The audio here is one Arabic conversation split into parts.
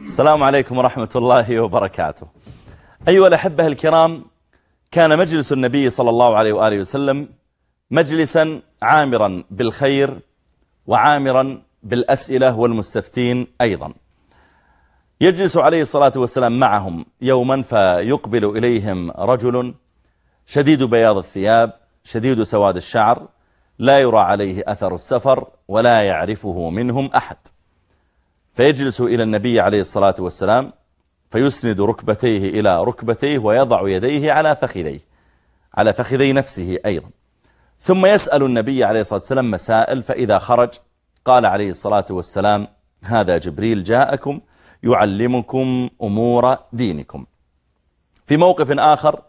السلام عليكم ورحمة الله وبركاته. أيها الأحبة الكرام كان مجلس النبي صلى الله عليه وآله وسلم مجلسا عامرا بالخير وعامرا بالأسئلة والمستفتين أيضا. يجلس عليه الصلاة والسلام معهم يوما فيقبل إليهم رجل شديد بياض الثياب شديد سواد الشعر لا يرى عليه أثر السفر ولا يعرفه منهم أحد. فيجلس إلى النبي عليه الصلاة والسلام فيسند ركبتيه إلى ركبتيه ويضع يديه على فخذيه على فخذي نفسه أيضا. ثم يسأل النبي عليه الصلاة والسلام مسائل فإذا خرج قال عليه الصلاة والسلام هذا جبريل جاءكم يعلمكم أمور دينكم. في موقف آخر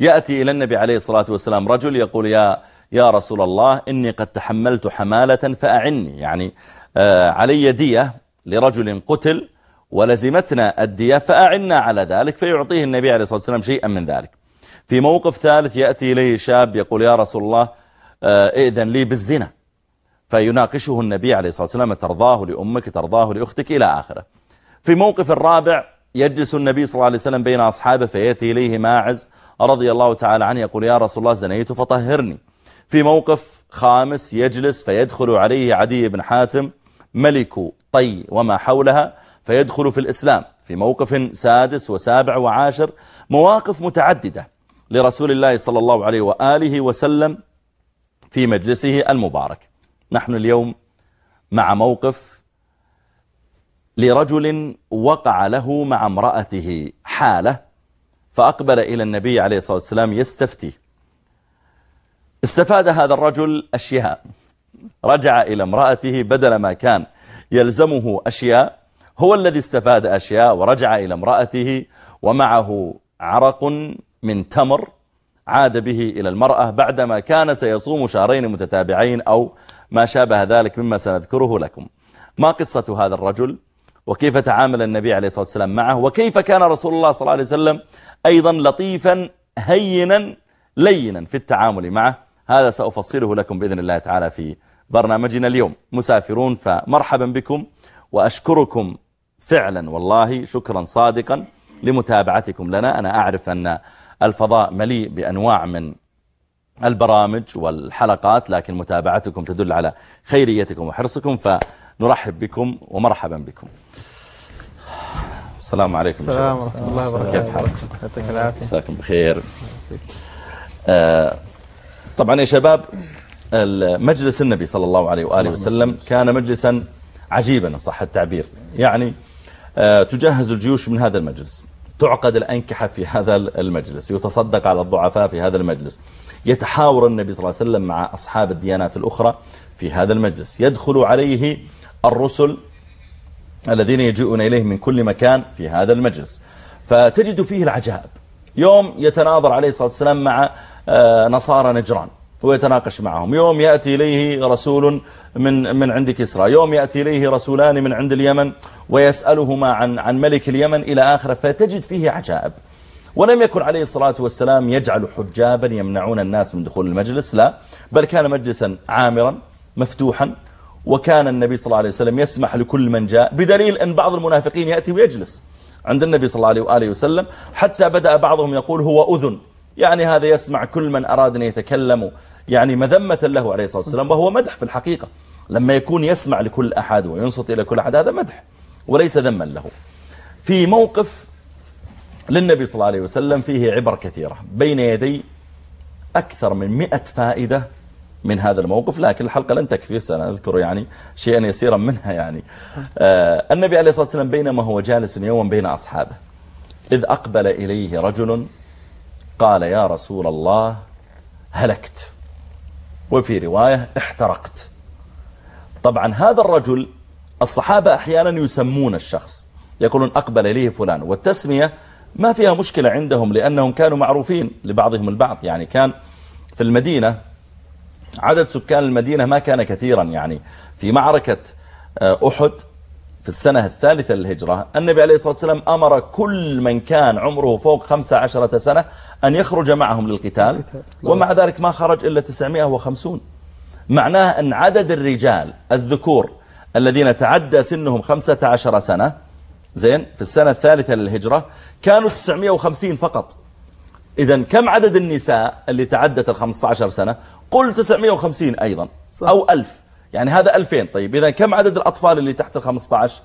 يأتي إلى النبي عليه الصلاة والسلام رجل يقول يا يا رسول الله إني قد تحملت حمالة فأعني. يعني آه علي دية لرجل قتل ولزمتنا الدية فأعنا على ذلك فيعطيه النبي عليه الصلاة والسلام شيئا من ذلك. في موقف ثالث يأتي إليه شاب يقول يا رسول الله آه إذن لي بالزنا. فيناقشه النبي عليه الصلاة والسلام ترضاه لأمك ترضاه لأختك إلى آخره. في موقف الرابع يجلس النبي صلى الله عليه وسلم بين أصحابه فيأتي إليه ماعز رضي الله تعالى عنه يقول يا رسول الله زنيت فطهرني. في موقف خامس يجلس فيدخل عليه عدي بن حاتم ملك طي وما حولها فيدخل في الإسلام. في موقف سادس وسابع وعاشر مواقف متعددة لرسول الله صلى الله عليه وآله وسلم في مجلسه المبارك. نحن اليوم مع موقف لرجل وقع له مع امرأته حالة فأقبل إلى النبي عليه الصلاة والسلام يستفتيه. استفاد هذا الرجل أشياء. رجع إلى امرأته بدل ما كان يلزمه أشياء هو الذي استفاد أشياء ورجع إلى امرأته ومعه عرق من تمر عاد به إلى المرأة بعدما كان سيصوم شهرين متتابعين أو ما شابه ذلك مما سنذكره لكم. ما قصة هذا الرجل؟ وكيف تعامل النبي عليه الصلاة والسلام معه؟ وكيف كان رسول الله صلى الله عليه وسلم أيضا لطيفا هينا لينا في التعامل معه؟ هذا سأفصله لكم بإذن الله تعالى في برنامجنا اليوم. مسافرون فمرحبا بكم وأشكركم فعلا والله شكرا صادقا لمتابعتكم لنا. أنا أعرف أن الفضاء مليء بأنواع من البرامج والحلقات لكن متابعتكم تدل على خيريتكم وحرصكم فنرحب بكم ومرحبا بكم. السلام عليكم. السلام ورحمة الله وبركاته كيف حالكم يعطيك العافية. مساكم بخير. آه طبعا يا شباب مجلس النبي صلى الله عليه وآله وسلم كان مجلسا عجيبا صح التعبير. يعني آه تجهز الجيوش من هذا المجلس تعقد الأنكحة في هذا المجلس يتصدق على الضعفاء في هذا المجلس يتحاور النبي صلى الله عليه وسلم مع أصحاب الديانات الأخرى في هذا المجلس يدخل عليه الرسل الذين يجيئون إليه من كل مكان في هذا المجلس. فتجد فيه العجائب. يوم يتناظر عليه الصلاة والسلام مع نصارى نجران ويتناقش معهم. يوم يأتي إليه رسول من من عند كسرى يوم يأتي إليه رسولان من عند اليمن ويسألهما عن عن ملك اليمن إلى آخره فتجد فيه عجائب. ولم يكن عليه الصلاة والسلام يجعل حجابا يمنعون الناس من دخول المجلس لا بل كان مجلسا عامرا مفتوحا وكان النبي صلى الله عليه وسلم يسمح لكل من جاء بدليل أن بعض المنافقين يأتي ويجلس عند النبي صلى الله عليه وآله وسلم. حتى بدأ بعضهم يقول هو أذن يعني هذا يسمع كل من أراد أن يتكلم يعني مذمة له عليه الصلاة والسلام وهو مدح في الحقيقة. لما يكون يسمع لكل أحد وينصت إلى كل أحد هذا مدح وليس ذما له. في موقف للنبي صلى الله عليه وسلم فيه عبر كثيرة بين يدي أكثر من مئة فائدة من هذا الموقف لكن الحلقة لن تكفي سنذكر يعني شيئا يسيرا منها يعني. آه النبي عليه الصلاة والسلام بينما هو جالس يوما بين أصحابه إذ أقبل إليه رجل قال يا رسول الله هلكت. وفي رواية احترقت. طبعا هذا الرجل الصحابة أحيانا يسمون الشخص يقولون أقبل إليه فلان. والتسمية ما فيها مشكلة عندهم لأنهم كانوا معروفين لبعضهم البعض. يعني كان في المدينة عدد سكان المدينة ما كان كثيرا. يعني في معركة أحد في السنة الثالثة للهجرة النبي عليه الصلاة والسلام أمر كل من كان عمره فوق خمسة عشرة سنة أن يخرج معهم للقتال ومع ذلك ما خرج إلا 950 معناه أن عدد الرجال الذكور الذين تعدى سنهم 15 سنة زين في السنة الثالثة للهجرة كانوا 950 فقط. إذا كم عدد النساء اللي تعدت ال 15 سنة؟ قل 950 أيضا صح. أو 1000 يعني هذا 2000 طيب إذا كم عدد الأطفال اللي تحت ال 15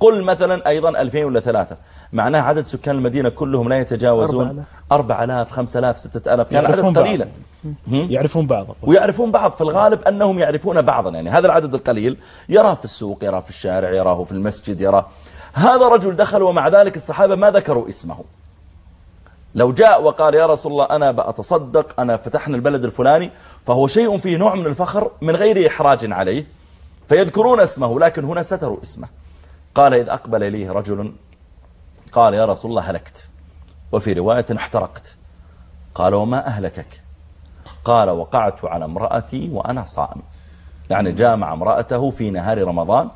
قل مثلا أيضا 2000 ولا 3 معناه عدد سكان المدينة كلهم لا يتجاوزون 4000 5000 6000 كان عدد قليلا. يعرفون بعض. ويعرفون بعض. في الغالب أنهم يعرفون بعضا. يعني هذا العدد القليل يراه في السوق يراه في الشارع يراه في المسجد يراه. هذا رجل دخل ومع ذلك الصحابة ما ذكروا اسمه. لو جاء وقال يا رسول الله أنا بأتصدق أنا فتحنا البلد الفلاني فهو شيء فيه نوع من الفخر من غير إحراج عليه فيذكرون اسمه لكن هنا ستروا اسمه. قال إذ أقبل إليه رجل قال يا رسول الله هلكت وفي رواية احترقت. قال وما أهلكك؟ قال وقعت على امرأتي وأنا صائم. يعني جامع امرأته في نهار رمضان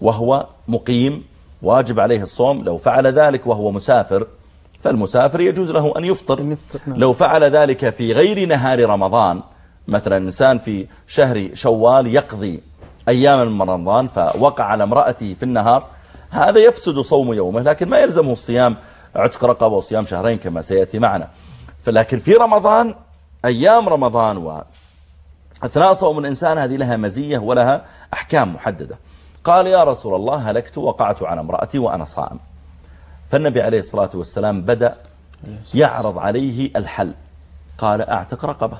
وهو مقيم واجب عليه الصوم لو فعل ذلك وهو مسافر فالمسافر يجوز له أن يفطر. نعم. لو فعل ذلك في غير نهار رمضان مثلا إنسان في شهر شوال يقضي أيام من رمضان فوقع على امرأته في النهار هذا يفسد صوم يومه لكن ما يلزمه الصيام عتق رقبة وصيام شهرين كما سيأتي معنا. فلكن في رمضان أيام رمضان وأثناء صوم الإنسان هذه لها مزية ولها أحكام محددة. قال يا رسول الله هلكت وقعت على امرأتي وأنا صائم. فالنبي عليه الصلاة والسلام بدأ يعرض عليه الحل. قال أعتق رقبة.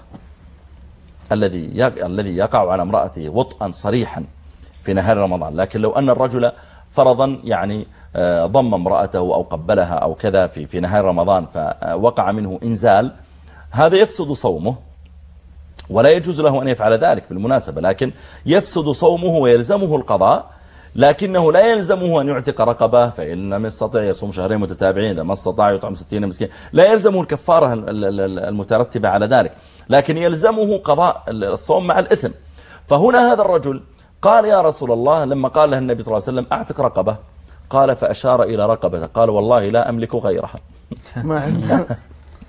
الذي الذي يقع على امرأته وطئا صريحا في نهار رمضان. لكن لو أن الرجل فرضا يعني آه، ضم امرأته أو قبلها أو كذا في في نهار رمضان فوقع منه إنزال هذا يفسد صومه. ولا يجوز له أن يفعل ذلك بالمناسبة لكن يفسد صومه ويلزمه القضاء لكنه لا يلزمه أن يعتق رقبة فإن لم يستطع يصوم شهرين متتابعين إذا ما استطاع يطعم ستين مسكين لا يلزمه الكفارة المترتبة على ذلك لكن يلزمه قضاء الصوم مع الإثم. فهنا هذا الرجل قال يا رسول الله لما قال له النبي صلى الله عليه وسلم أعتق رقبة. قال فأشار إلى رقبته قال والله لا أملك غيرها. ما عندي.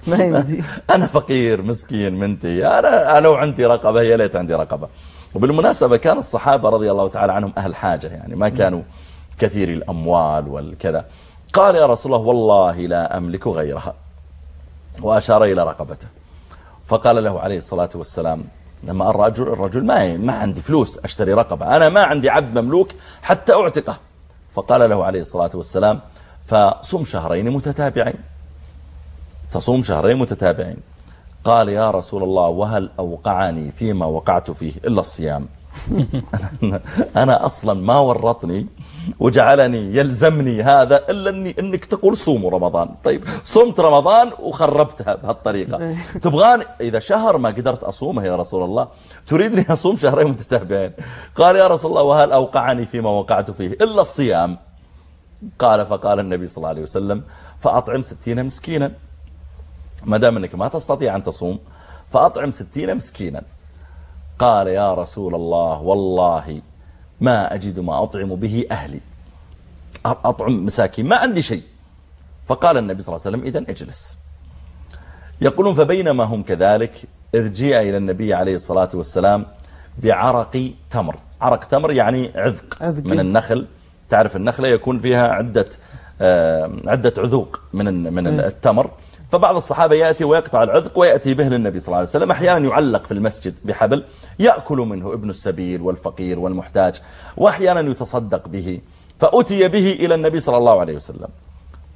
ما عندي. أنا فقير مسكين منتي أنا لو عندي رقبة يا ليت عندي رقبة. وبالمناسبة كان الصحابة رضي الله تعالى عنهم أهل حاجة يعني ما كانوا كثير الأموال والكذا. قال يا رسول الله والله لا أملك غيرها. وأشار إلى رقبته. فقال له عليه الصلاة والسلام لما الرجل الرجل ما ما عندي فلوس أشتري رقبة أنا ما عندي عبد مملوك حتى أعتقه. فقال له عليه الصلاة والسلام فصم شهرين متتابعين. تصوم شهرين متتابعين. قال يا رسول الله وهل أوقعني فيما وقعت فيه إلا الصيام? أنا أصلا ما ورطني وجعلني يلزمني هذا إلا أني أنك تقول صوموا رمضان. طيب صمت رمضان وخربتها بهالطريقة. تبغاني إذا شهر ما قدرت أصومه يا رسول الله تريدني أصوم شهرين متتابعين. قال يا رسول الله وهل أوقعني فيما وقعت فيه إلا الصيام؟ قال فقال النبي صلى الله عليه وسلم فأطعم ستين مسكينا. ما دام أنك ما تستطيع أن تصوم فأطعم ستين مسكينا. قال يا رسول الله والله ما أجد ما أطعم به أهلي. أطعم مساكين ما عندي شيء. فقال النبي صلى الله عليه وسلم إذن اجلس. يقولون فبينما هم كذلك إذ جيء إلى النبي عليه الصلاة والسلام بعرق تمر. عرق تمر يعني عذق, عذق. من النخل. تعرف النخلة يكون فيها عدة عدة عذوق من من إيه. التمر. فبعض الصحابة يأتي ويقطع العذق ويأتي به للنبي صلى الله عليه وسلم. أحيانا يعلق في المسجد بحبل يأكل منه ابن السبيل والفقير والمحتاج وأحيانا يتصدق به. فأتي به إلى النبي صلى الله عليه وسلم.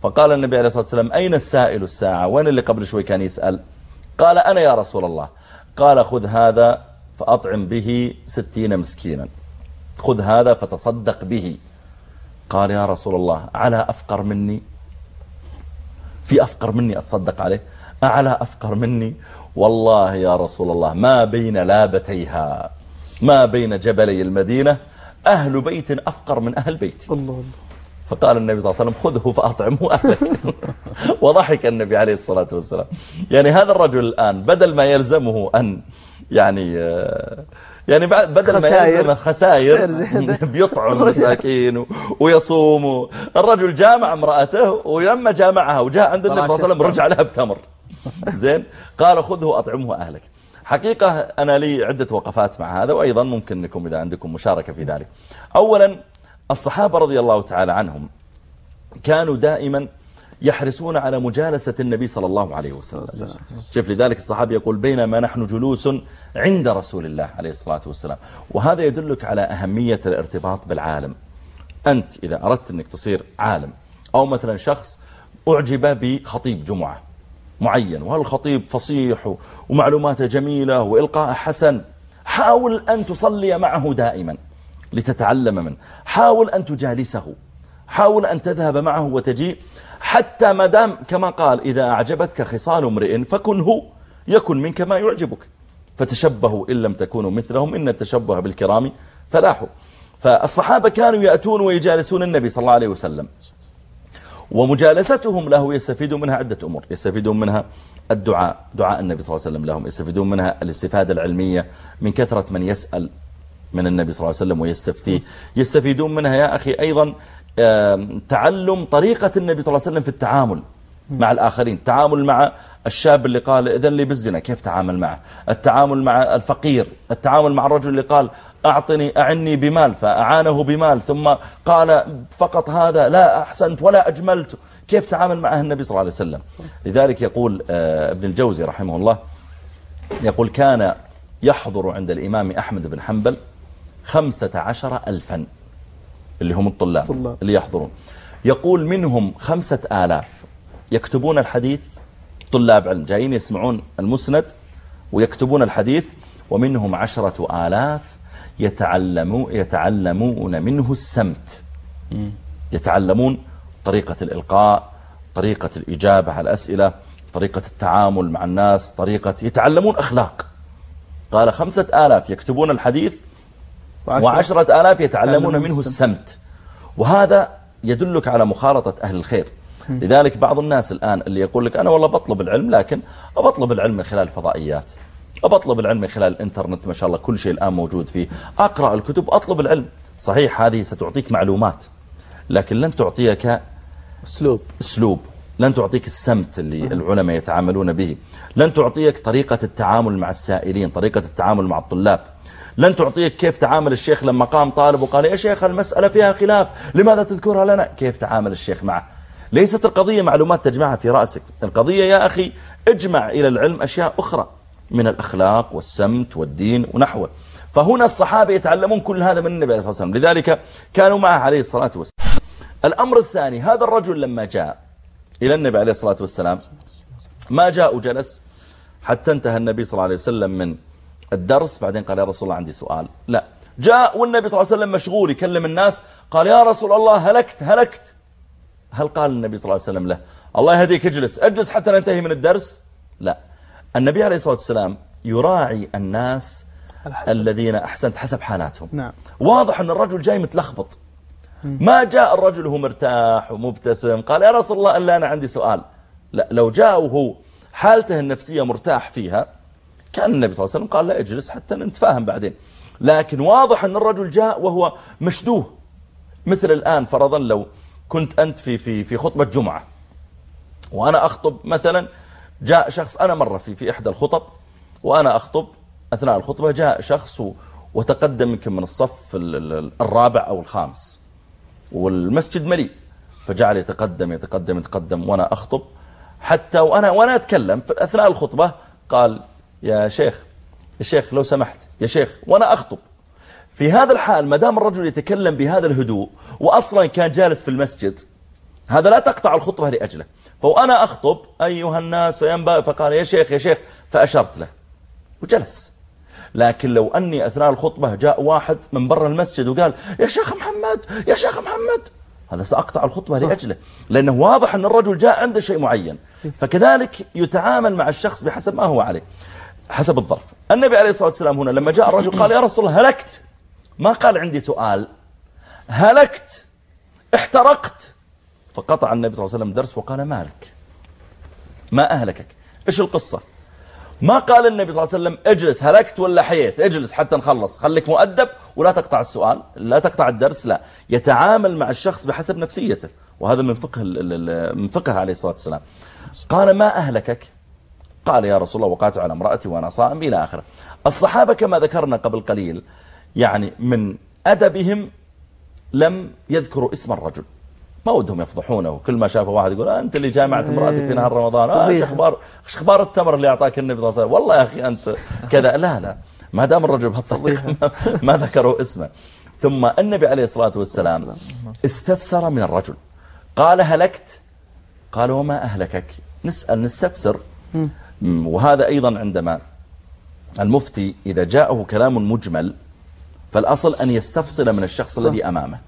فقال النبي عليه الصلاة والسلام أين السائل الساعة؟ وين اللي قبل شوي كان يسأل؟ قال أنا يا رسول الله. قال خذ هذا فأطعم به ستين مسكينا. خذ هذا فتصدق به. قال يا رسول الله على أفقر مني؟ في أفقر مني أتصدق عليه. أعلى أفقر مني. والله يا رسول الله ما بين لابتيها ما بين جبلي المدينة أهل بيت أفقر من أهل بيتي. الله الله. فقال النبي صلى الله عليه وسلم خذه فأطعمه أهلك. وضحك النبي عليه الصلاة والسلام. يعني هذا الرجل الآن بدل ما يلزمه أن يعني آه، يعني بدل. ما يلزم خسائر بيطعم المساكين ويصوم الرجل جامع امرأته ولما جامعها وجاء عند النبي صلى الله عليه وسلم رجع لها بتمر. زين؟ قال خذه أطعمه أهلك. حقيقة أنا لي عدة وقفات مع هذا وأيضا ممكن أنكم إذا عندكم مشاركة في ذلك. أولا الصحابة رضي الله تعالى عنهم كانوا دائما يحرصون على مجالسة النبي صلى الله عليه وسلم. شوف لذلك الصحابي يقول بينما نحن جلوس عند رسول الله عليه الصلاة والسلام. وهذا يدلك على أهمية الارتباط بالعالم. أنت إذا أردت أنك تصير عالم أو مثلا شخص أعجب بخطيب جمعة معين وهالخطيب فصيح ومعلوماته جميلة وإلقاء حسن حاول أن تصلي معه دائما لتتعلم منه. حاول أن تجالسه. حاول أن تذهب معه وتجيء حتى ما دام كما قال إذا أعجبتك خصال امرئ فكنه يكن منك ما يعجبك. فتشبهوا إن لم تكونوا مثلهم إن التشبه بالكرام فلاحوا فالصحابة كانوا يأتون ويجالسون النبي صلى الله عليه وسلم. ومجالستهم له يستفيدون منها عدة أمور. يستفيدون منها الدعاء دعاء النبي صلى الله عليه وسلم لهم. يستفيدون منها الاستفادة العلمية. من كثرة من يسأل من النبي صلى الله عليه وسلم ويستفتيه. يستفيدون منها يا أخي أيضا تعلم طريقة النبي صلى الله عليه وسلم في التعامل مع الآخرين. التعامل مع الشاب اللي قال إذن لي بالزنا كيف تعامل معه؟ التعامل مع الفقير التعامل مع الرجل اللي قال أعطني أعني بمال فأعانه بمال ثم قال فقط هذا لا أحسنت ولا أجملت. كيف تعامل معه النبي صلى الله عليه وسلم؟ لذلك يقول آه، ابن الجوزي رحمه الله يقول كان يحضر عند الإمام أحمد بن حنبل خمسة عشر ألفا. اللي هم الطلاب طلاب. اللي يحضرون. يقول منهم خمسة آلاف. يكتبون الحديث طلاب علم جايين يسمعون المسند ويكتبون الحديث ومنهم عشرة آلاف يتعلمون, يتعلمون منه السمت. يتعلمون طريقة الإلقاء طريقة الإجابة على الأسئلة طريقة التعامل مع الناس طريقة يتعلمون أخلاق. قال خمسة آلاف يكتبون الحديث وعشرة آلاف يتعلمون منه السمت. وهذا يدلك على مخالطة أهل الخير. لذلك بعض الناس الآن اللي يقول لك أنا والله بطلب العلم لكن أبطلب العلم من خلال الفضائيات. أبطلب العلم من خلال الإنترنت ما شاء الله كل شيء الآن موجود فيه. أقرأ الكتب أطلب العلم. صحيح هذه ستعطيك معلومات لكن لن تعطيك أسلوب. أسلوب. لن تعطيك السمت اللي صحيح. العلماء يتعاملون به. لن تعطيك طريقة التعامل مع السائلين طريقة التعامل مع الطلاب. لن تعطيك كيف تعامل الشيخ لما قام طالب وقال يا شيخ المسألة فيها خلاف لماذا تذكرها لنا؟ كيف تعامل الشيخ معه؟ ليست القضية معلومات تجمعها في رأسك القضية يا أخي اجمع إلى العلم أشياء أخرى من الأخلاق والسمت والدين ونحوه. فهنا الصحابة يتعلمون كل هذا من النبي عليه الصلاة والسلام لذلك كانوا معه عليه الصلاة والسلام. الأمر الثاني هذا الرجل لما جاء إلى النبي عليه الصلاة والسلام ما جاء وجلس حتى انتهى النبي صلى الله عليه وسلم من الدرس بعدين قال يا رسول الله عندي سؤال. لا. جاء والنبي صلى الله عليه وسلم مشغول يكلم الناس قال يا رسول الله هلكت هلكت. هل قال النبي صلى الله عليه وسلم له الله يهديك اجلس. اجلس حتى ننتهي من الدرس؟ لا. النبي عليه الصلاة والسلام يراعي الناس الحسن. الذين أحسنت حسب حالاتهم. نعم. واضح أن الرجل جاي متلخبط. ما جاء الرجل وهو مرتاح ومبتسم قال يا رسول الله ألا أنا عندي سؤال. لا لو جاء وهو حالته النفسية مرتاح فيها كأن النبي صلى الله عليه وسلم قال لا اجلس حتى نتفاهم بعدين. لكن واضح أن الرجل جاء وهو مشدوه. مثل الآن فرضا لو كنت أنت في, في, في خطبة جمعة وأنا أخطب مثلا جاء شخص أنا مرة في, في إحدى الخطب وأنا أخطب أثناء الخطبة جاء شخص وتقدم يمكن من الصف الرابع أو الخامس والمسجد مليء. فجعل يتقدم يتقدم يتقدم وأنا أخطب حتى وأنا, وأنا أتكلم في أثناء الخطبة قال يا شيخ يا شيخ لو سمحت يا شيخ وأنا أخطب. في هذا الحال ما دام الرجل يتكلم بهذا الهدوء وأصلا كان جالس في المسجد هذا لا تقطع الخطبة لأجله. فأنا أخطب أيها الناس فينبغي فقال يا شيخ يا شيخ فأشرت له. وجلس. لكن لو أني أثناء الخطبة جاء واحد من برا المسجد وقال يا شيخ محمد يا شيخ محمد هذا سأقطع الخطبة صح. لأجله. لأنه واضح أن الرجل جاء عنده شيء معين. فكذلك يتعامل مع الشخص بحسب ما هو عليه. حسب الظرف. النبي عليه الصلاة والسلام هنا لما جاء الرجل قال يا رسول الله هلكت. ما قال عندي سؤال. هلكت. احترقت. فقطع النبي صلى الله عليه وسلم درس وقال مالك ما أهلكك. إيش القصة؟ ما قال النبي صلى الله عليه وسلم اجلس هلكت ولا حييت؟ اجلس حتى نخلص. خليك مؤدب ولا تقطع السؤال لا تقطع الدرس لا. يتعامل مع الشخص بحسب نفسيته. وهذا من فقه من فقه عليه الصلاة والسلام. قال ما أهلكك؟ قال يا رسول الله وقعت على امرأتي وأنا صائم إلى آخره. الصحابة كما ذكرنا قبل قليل يعني من أدبهم لم يذكروا اسم الرجل. ما ودهم يفضحونه. كل ما شافه واحد يقول أنت اللي جامعت امرأتك في نهار رمضان. آه إيش أخبار إيش أخبار التمر اللي أعطاك النبي صلى الله عليه وسلم؟ والله يا أخي أنت كذا. لا لا. ما دام الرجل بهالطريقه ما ذكروا اسمه. ثم النبي عليه الصلاة والسلام استفسر من الرجل. قال هلكت؟ قال وما أهلكك؟ نسأل نستفسر. وهذا أيضا عندما المفتي إذا جاءه كلام مجمل فالأصل أن يستفصل من الشخص صح. الذي أمامه.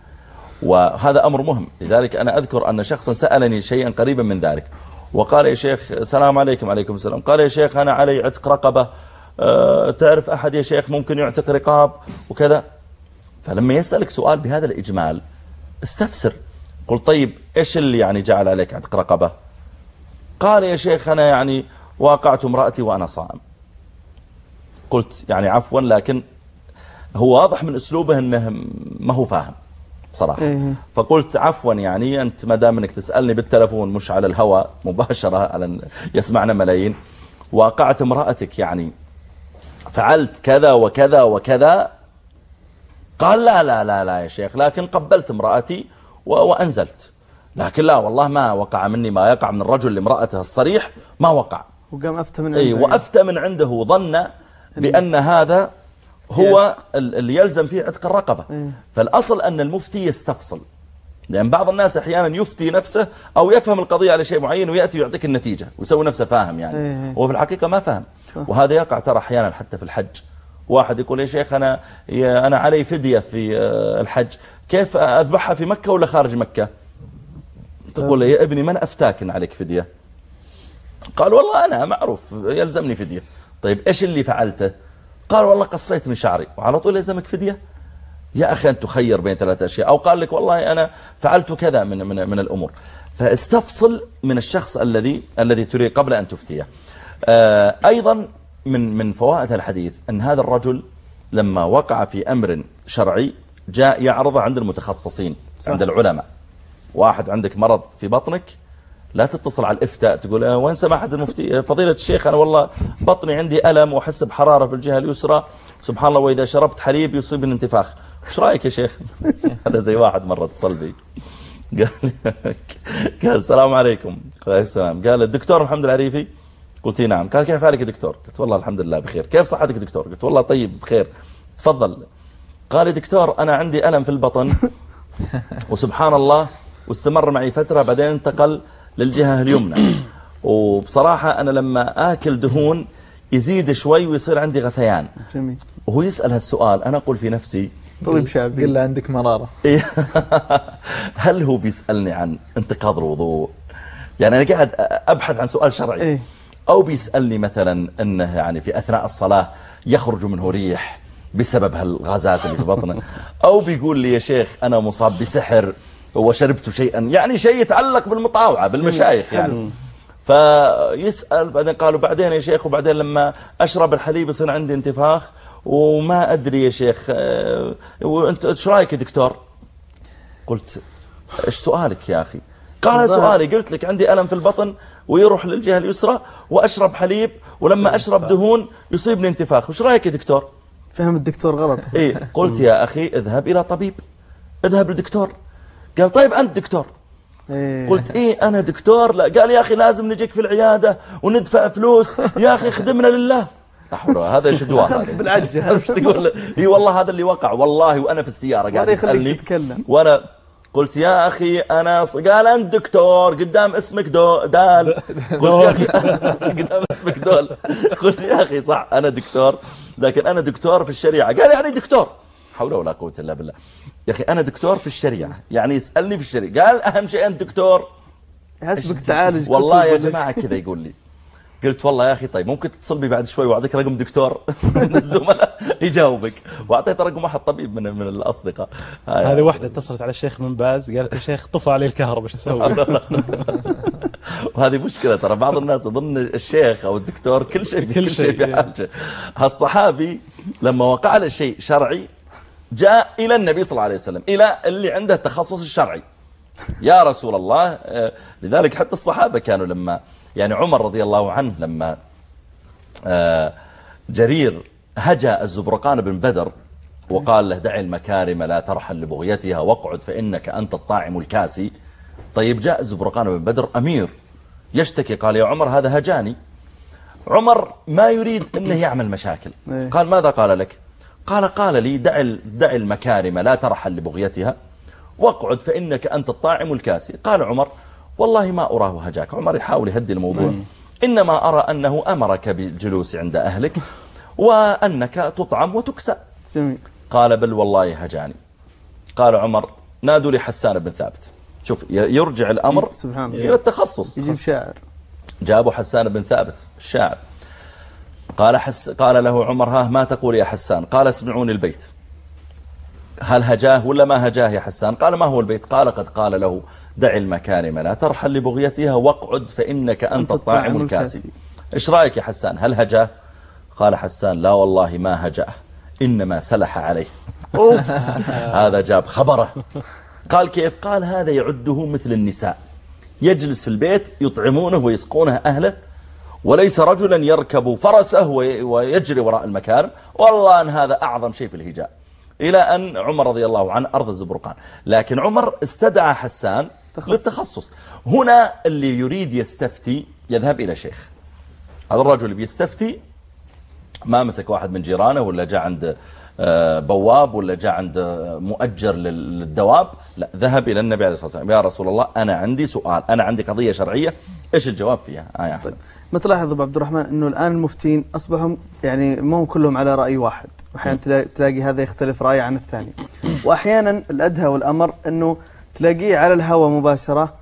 وهذا أمر مهم. لذلك أنا أذكر أن شخصا سألني شيئا قريبا من ذلك وقال يا شيخ السلام عليكم. عليكم السلام. قال يا شيخ أنا علي عتق رقبة. أه تعرف أحد يا شيخ ممكن يعتق رقاب؟ وكذا. فلما يسألك سؤال بهذا الإجمال استفسر. قل طيب إيش اللي يعني جعل عليك عتق رقبة؟ قال يا شيخ أنا يعني واقعت امرأتي وأنا صائم. قلت يعني عفوا لكن هو واضح من أسلوبه أنه ما هو فاهم بصراحة. إيه. فقلت عفوا يعني أنت ما دام أنك تسألني بالتلفون مش على الهواء مباشرة على يسمعنا ملايين. واقعت امرأتك يعني فعلت كذا وكذا وكذا؟ قال لا لا لا لا يا شيخ لكن قبلت امرأتي وأنزلت. لكن لا والله ما وقع مني ما يقع من الرجل لامرأته الصريح ما وقع. وقام أفتى من عنده. أي وأفتى من عنده ظن بأن هذا هو اللي يلزم فيه عتق الرقبة. إيه. فالأصل أن المفتي يستفصل. لأن بعض الناس أحيانا يفتي نفسه أو يفهم القضية على شيء معين ويأتي ويعطيك النتيجة ويسوي نفسه فاهم يعني. إيه. وفي الحقيقة ما فهم. وهذا يقع ترى أحيانا حتى في الحج. واحد يقول يا شيخ أنا, أنا علي فدية في آه، الحج. كيف أذبحها في مكة ولا خارج مكة؟ تقول يا ابني من أفتاك عليك فدية؟ قال والله أنا معروف يلزمني فدية. طيب إيش اللي فعلته؟ قال والله قصيت من شعري. وعلى طول يلزمك فدية؟ يا أخي أن تخير بين ثلاثة أشياء. أو قال لك والله أنا فعلت كذا من, من, من الأمور. فاستفصل من الشخص الذي الذي تريد قبل أن تفتيه. آه، أيضا من من فوائد الحديث أن هذا الرجل لما وقع في أمر شرعي جاء يعرض عند المتخصصين صح. عند العلماء. واحد عندك مرض في بطنك لا تتصل على الإفتاء تقول أه وين سماحة المفتي فضيلة الشيخ أنا والله بطني عندي ألم وأحس بحرارة في الجهة اليسرى. سبحان الله وإذا شربت حليب يصيبني انتفاخ وش رأيك يا شيخ؟ هذا زي واحد مرة اتصل بي. قال قال السلام عليكم. قال السلام. قال الدكتور محمد العريفي؟ قلت نعم. قال كيف حالك يا دكتور؟ قلت والله الحمد لله بخير. كيف صحتك يا دكتور؟ قلت والله طيب بخير. تفضل. قال دكتور أنا عندي ألم في البطن. وسبحان الله واستمر معي فترة بعدين انتقل للجهة اليمنى. وبصراحة أنا لما آكل دهون يزيد شوي ويصير عندي غثيان. جميل. وهو يسأل هالسؤال أنا أقول في نفسي طيب شعبي. قل له عندك مرارة. إيه. هل هو بيسألني عن انتقاض الوضوء؟ يعني أنا قاعد أبحث عن سؤال شرعي. إيه؟ أو بيسألني مثلا أنه يعني في أثناء الصلاة يخرج منه ريح بسبب هالغازات اللي في بطنه. أو بيقول لي يا شيخ أنا مصاب بسحر. وشربت شيئا. يعني شيء يتعلق بالمطاوعة بالمشايخ يعني. فيسأل بعدين قالوا بعدين يا شيخ وبعدين لما أشرب الحليب يصير عندي انتفاخ وما أدري يا شيخ آه، وأنت إيش رأيك يا دكتور؟ قلت إيش سؤالك يا أخي؟ قال سؤالي قلت لك عندي ألم في البطن ويروح للجهة اليسرى وأشرب حليب ولما أشرب دهون يصيبني انتفاخ. وش رأيك يا دكتور؟ فهم الدكتور غلط. إيه قلت يا أخي اذهب إلى طبيب. اذهب لدكتور. قال طيب أنت دكتور. إيه. قلت إيه أنا دكتور؟ لا. قال يا أخي لازم نجيك في العيادة وندفع فلوس. يا أخي خدمنا لله. هذا إيش دواء إيش تقول إي والله هذا اللي وقع. والله وأنا في السيارة قاعد يسألني. وأنا قلت يا أخي أنا قال أنت دكتور. قدام اسمك دو دال. قلت يا أخي قدام اسمك دول. قلت يا أخي صح أنا دكتور. لكن أنا دكتور في الشريعة. قال يعني دكتور. حول ولا قوة إلا بالله. يا أخي أنا دكتور في الشريعة. يعني يسألني في الشريعة. قال أهم شيء أنت دكتور. حسبك تعالج والله يا جماعة كذا يقول لي. قلت والله يا أخي طيب ممكن تتصل بي بعد شوي وأعطيك رقم دكتور؟ من الزملاء يجاوبك. وأعطيت رقم واحد طبيب من من الأصدقاء. هذه واحدة اتصلت على الشيخ من باز قالت يا شيخ طفى علي الكهرباء إيش أسوي؟ وهذه مشكلة ترى. بعض الناس يظن الشيخ أو الدكتور كل شيء كل شيء في حاجة هالصحابي لما وقع له شيء شرعي جاء إلى النبي صلى الله عليه وسلم إلى اللي عنده التخصص الشرعي. يا رسول الله آه، لذلك حتى الصحابة كانوا لما يعني عمر رضي الله عنه لما آه، جرير هجأ الزبرقان بن بدر وقال له دع المكارم لا ترحل لبغيتها واقعد فإنك أنت الطاعم الكاسي. طيب جاء الزبرقان بن بدر أمير يشتكي قال يا عمر هذا هجاني. عمر ما يريد أنه يعمل مشاكل. إيه. قال ماذا قال لك؟ قال قال لي دع دع المكارم لا ترحل لبغيتها. واقعد فإنك أنت الطاعم الكاسي. قال عمر والله ما أراه هجاك. عمر يحاول يهدي الموضوع. إنما أرى أنه أمرك بالجلوس عند أهلك وأنك تطعم وتكسى. جميل. قال بل والله هجاني. قال عمر نادوا لي حسان بن ثابت. شوف يرجع الأمر سبحان. إلى التخصص. يجيب شاعر. جابوا حسان بن ثابت الشاعر. قال حس قال له عمر ها ما تقول يا حسان؟ قال اسمعوني البيت. هل هجاه ولا ما هجاه يا حسان؟ قال ما هو البيت؟ قال قد قال له دع المكارم لا ترحل لبغيتها واقعد فإنك أنت الطاعم الكاسي. إيش رأيك يا حسان؟ هل هجاه؟ قال حسان لا والله ما هجاه إنما سلح عليه. أوف. هذا جاب خبره. قال كيف؟ قال هذا يعده مثل النساء. يجلس في البيت يطعمونه ويسقونه أهله وليس رجلا يركب فرسه وي- ويجري وراء المكارم والله أن هذا أعظم شيء في الهجاء. إلى أن عمر رضي الله عنه أرض الزبرقان. لكن عمر استدعى حسان تخصص. للتخصص. هنا اللي يريد يستفتي يذهب إلى شيخ. هذا الرجل اللي بيستفتي ما مسك واحد من جيرانه ولا جاء عند آه، بواب ولا جاء عند آه، مؤجر لل- للدواب. لا ذهب إلى النبي عليه الصلاة والسلام. يا رسول الله أنا عندي سؤال. أنا عندي قضية شرعية. إيش الجواب فيها؟ آه يا أحمد ما تلاحظ أبو عبد الرحمن إنه الآن المفتين اصبحوا يعني مو كلهم على رأي واحد وأحيانا تلا- تلاقي هذا يختلف رأي عن الثاني وأحيانا الأدهى والأمر إنه تلاقيه على الهواء مباشرة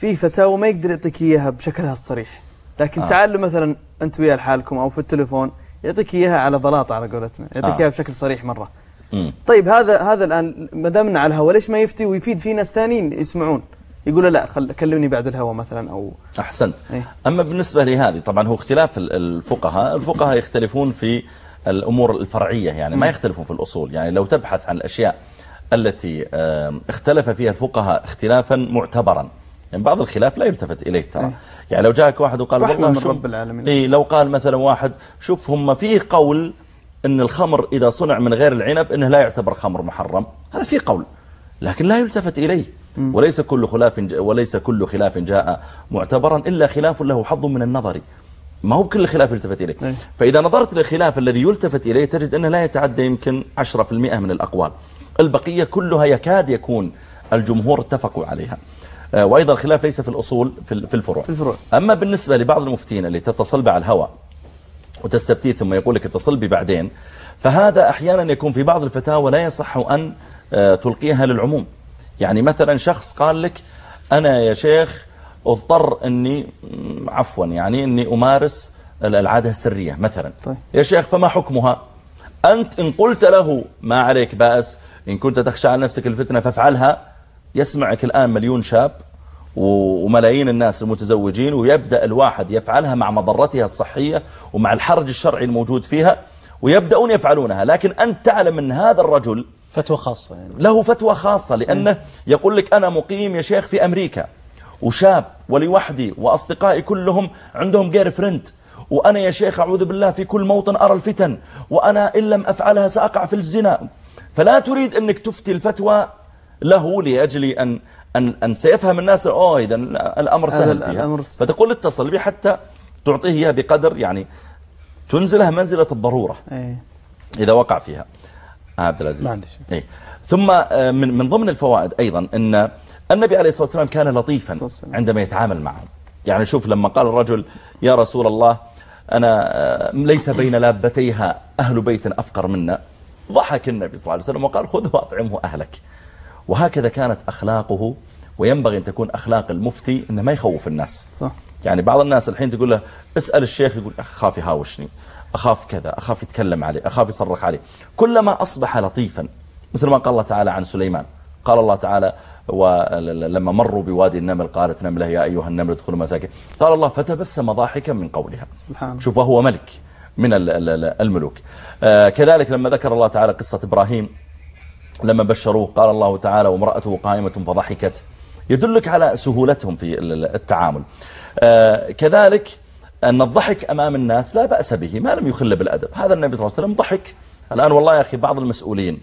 في فتاوى ما يقدر يعطيك إياها بشكلها الصريح لكن آه. تعال مثلا أنت وياه لحالكم أو في التليفون يعطيك إياها على بلاطه على قولتنا يعطيك آه. إياها بشكل صريح مرة مم. طيب هذا هذا الآن ما دامنا على الهواء ليش ما يفتي ويفيد في ناس ثانيين يسمعون يقولوا لا خل كلمني بعد الهواء مثلا أو أحسنت. إيه. أما بالنسبة لهذه طبعا هو اختلاف ال- الفقهاء. الفقهاء يختلفون في الأمور الفرعية يعني ما يختلفون في الأصول. يعني لو تبحث عن الأشياء التي اختلف فيها الفقهاء اختلافا معتبرا. يعني بعض الخلاف لا يلتفت إليه ترى. إيه. يعني لو جاءك واحد وقال والله شو- رب العالمين. إيه لو قال مثلا واحد شوف هم فيه قول إن الخمر إذا صنع من غير العنب إنه لا يعتبر خمر محرم. هذا فيه قول لكن لا يلتفت إليه. وليس كل خلاف وليس كل خلاف جاء معتبرا إلا خلاف له حظ من النظر. ما هو كل خلاف يلتفت إليه. أي. فإذا نظرت للخلاف الذي يلتفت إليه تجد أنه لا يتعدى يمكن 10% من الأقوال. البقية كلها يكاد يكون الجمهور اتفقوا عليها. آه، وأيضا الخلاف ليس في الأصول في ال- في الفروع. في الفروع. أما بالنسبة لبعض المفتين اللي تتصل على الهواء وتستفتيه ثم يقول لك اتصل بي بعدين فهذا أحيانا يكون في بعض الفتاوى لا يصح أن آه، تلقيها للعموم. يعني مثلا شخص قال لك أنا يا شيخ اضطر إني مم، عفوا يعني إني أمارس ال- العادة السرية مثلا. طيب. يا شيخ فما حكمها؟ أنت إن قلت له ما عليك بأس إن كنت تخشى على نفسك الفتنة فافعلها يسمعك الآن مليون شاب وملايين الناس المتزوجين ويبدأ الواحد يفعلها مع مضرتها الصحية ومع الحرج الشرعي الموجود فيها ويبدأون يفعلونها. لكن أنت تعلم أن هذا الرجل فتوى خاصة يعني. له فتوى خاصة لأنه يقول لك أنا مقيم يا شيخ في أمريكا وشاب ولوحدي وأصدقائي كلهم عندهم جير فريند وأنا يا شيخ أعوذ بالله في كل موطن أرى الفتن وأنا إن لم أفعلها سأقع في الزنا. فلا تريد أنك تفتي الفتوى له لأجل أن أن أن سيفهم الناس أوه إذا الأمر سهل فيها. الأمر- فتقول اتصل بي حتى تعطيه إياه بقدر يعني تنزلها منزلة الضرورة. إيه. إذا وقع فيها. عبد العزيز. ما عندي شيء. إيه. ثم آه، من من ضمن الفوائد أيضا أن النبي عليه الصلاة والسلام كان لطيفا. عندما يتعامل معهم. يعني شوف لما قال الرجل يا رسول الله أنا آه، ليس بين لابتيها أهل بيت أفقر منا. ضحك النبي صلى الله عليه وسلم وقال خذه وأطعمه أهلك. وهكذا كانت أخلاقه وينبغي أن تكون أخلاق المفتي أنه ما يخوف الناس. صح. يعني بعض الناس الحين تقول له اسأل الشيخ يقول أخاف يهاوشني أخاف كذا أخاف يتكلم عليه أخاف يصرخ عليه كلما أصبح لطيفا مثل ما قال الله تعالى عن سليمان. قال الله تعالى ولما مروا بوادي النمل قالت نملة يا أيها النمل ادخلوا مساكن. قال الله فتبسم ضاحكا من قولها. شوف وهو ملك من ال- ال- ال- الملوك. آه، كذلك لما ذكر الله تعالى قصة إبراهيم لما بشروه قال الله تعالى وامرأته قائمة فضحكت. يدلك على سهولتهم في ال- ال- التعامل. آه، كذلك أن الضحك أمام الناس لا بأس به ما لم يخل بالأدب. هذا النبي صلى الله عليه وسلم ضحك. الآن والله يا أخي بعض المسؤولين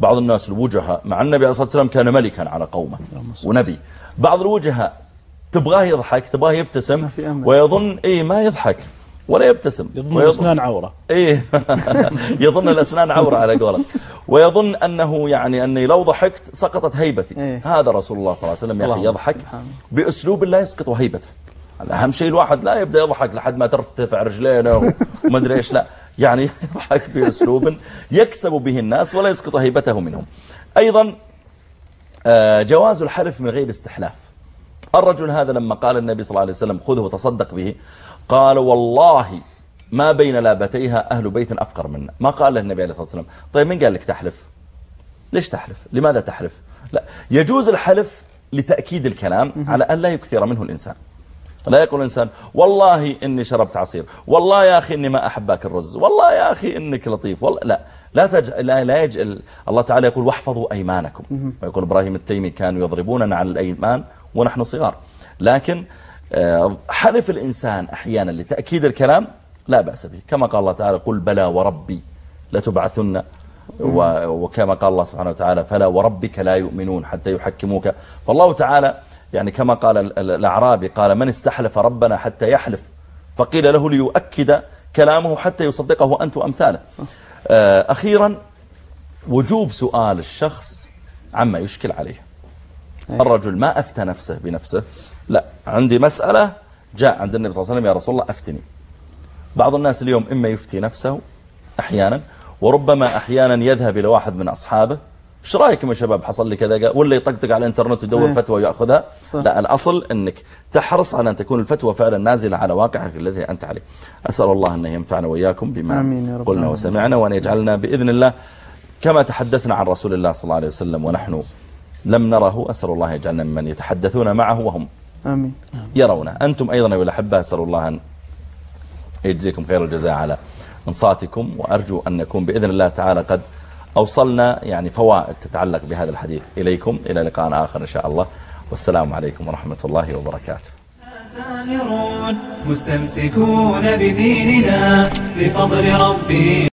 بعض الناس الوجهاء مع النبي عليه الصلاة والسلام كان ملكا على قومه ونبي. بعض الوجهاء تبغاه يضحك تبغاه يبتسم في أمل. ويظن إيه ما يضحك ولا يبتسم. يظن الأسنان عورة. إيه. يظن الأسنان عورة على قولك. ويظن أنه يعني أني لو ضحكت سقطت هيبتي. إيه. هذا رسول الله صلى الله عليه وسلم يا الله يضحك. بأسلوب لا يسقط هيبته. أهم شيء الواحد لا يبدأ يضحك لحد ما ترتفع رجلينه وما أدري إيش لا. يعني يضحك بأسلوب يكسب به الناس ولا يسقط هيبته منهم. أيضا آه، جواز الحلف من غير استحلاف. الرجل هذا لما قال النبي صلى الله عليه وسلم خذه وتصدق به قال والله ما بين لابتيها أهل بيت أفقر منا. ما قال له النبي عليه الصلاة والسلام طيب من قال لك تحلف؟ ليش تحلف؟ لماذا تحلف؟ لا. يجوز الحلف لتأكيد الكلام على أن لا يكثر منه الإنسان. لا يقول الإنسان والله إني شربت عصير والله يا أخي إني ما أحبك الرز والله يا أخي إنك لطيف والله لا لا تج... لا, لا يجعل الله تعالى يقول واحفظوا أيمانكم. ويقول إبراهيم التيمي كانوا يضربوننا على الأيمان ونحن صغار. لكن آه، حلف الإنسان أحيانا لتأكيد الكلام لا بأس به. كما قال الله تعالى قل بلى وربي لتبعثن و- وكما قال الله سبحانه وتعالى فلا وربك لا يؤمنون حتى يحكموك. فالله تعالى يعني كما قال ال- ال- الأعرابي قال من استحلف ربنا حتى يحلف؟ فقيل له ليؤكد كلامه حتى يصدقه أنت وأمثاله. آه، أخيرا وجوب سؤال الشخص عما يشكل عليه. الرجل ما أفتى نفسه بنفسه. لا عندي مسألة جاء عند النبي صلى الله عليه وسلم يا رسول الله أفتني. بعض الناس اليوم إما يفتي نفسه أحيانا وربما أحيانا يذهب إلى واحد من أصحابه إيش رايكم يا شباب حصل لي كذا ولا يطقطق على الانترنت ويدور إيه. فتوى ويأخذها صح. لا الأصل أنك تحرص على أن تكون الفتوى فعلا نازلة على واقعك الذي أنت عليه أسأل الله أن ينفعنا وإياكم بما يا قلنا. وسمعنا وأن يجعلنا بإذن الله كما تحدثنا عن رسول الله صلى الله عليه وسلم ونحن لم نره أسأل الله يجعلنا ممن يتحدثون معه وهم آمين يرونه أنتم أيضا أيها الأحبة أسأل الله أن يجزيكم خير الجزاء على أنصاتكم وأرجو أن نكون بإذن الله تعالى قد أوصلنا يعني فوائد تتعلق بهذا الحديث إليكم. إلى لقاء آخر إن شاء الله. والسلام عليكم ورحمة الله وبركاته. مستمسكون بديننا بفضل ربي.